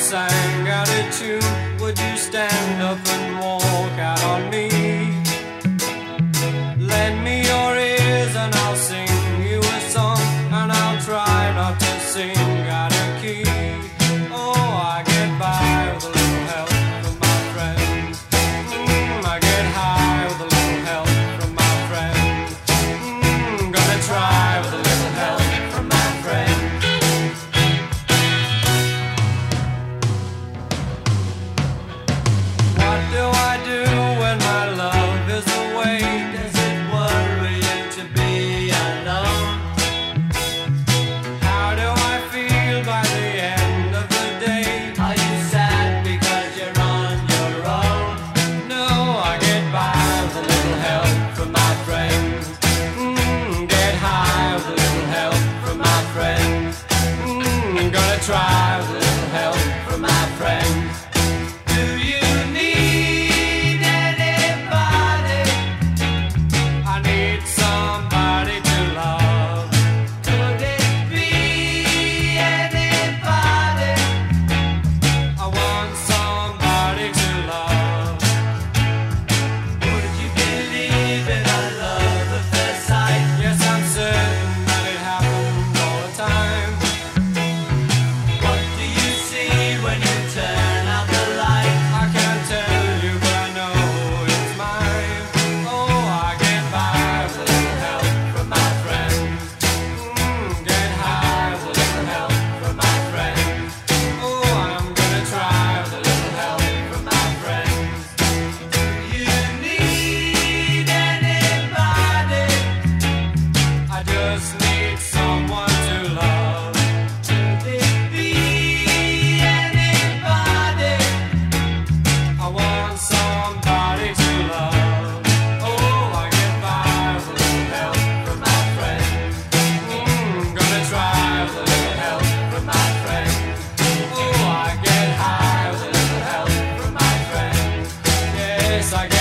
sang out a tune, would you stand up and walk out on me? I guess.